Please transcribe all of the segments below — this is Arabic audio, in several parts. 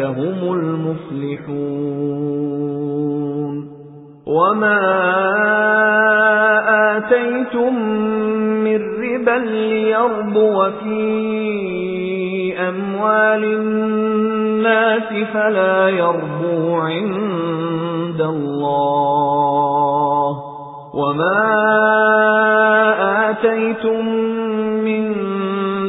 هُمُ الْمُفْلِحُونَ. وَمَا آتَيْتُم مِّن رِّبًا لِّيَرْبُوَ فِي أَمْوَالِ النَّاسِ فَلَا يَرْبُو عِندَ اللَّهِ. وَمَا آتَيْتُم مِّن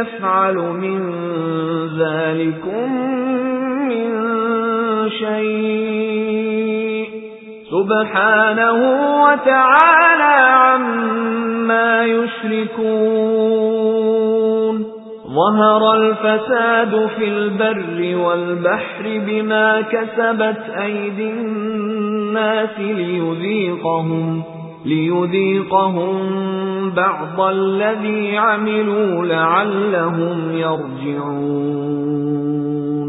يَفْعَلُ مِن ذَلِكُم مِّن شَيْءٍ. سُبْحَانَهُ وَتَعَالَى عَمَّا يُشْرِكُونَ. ظَهَرَ الْفَسَادُ فِي الْبَرِّ وَالْبَحْرِ بِمَا كَسَبَتْ أَيْدِي النَّاسِ لِيُذِيقَهُمْ. لِيُذِيقَهُم بَعْضَ الَّذِي عَمِلُوا لَعَلَّهُمْ يَرْجِعُونَ.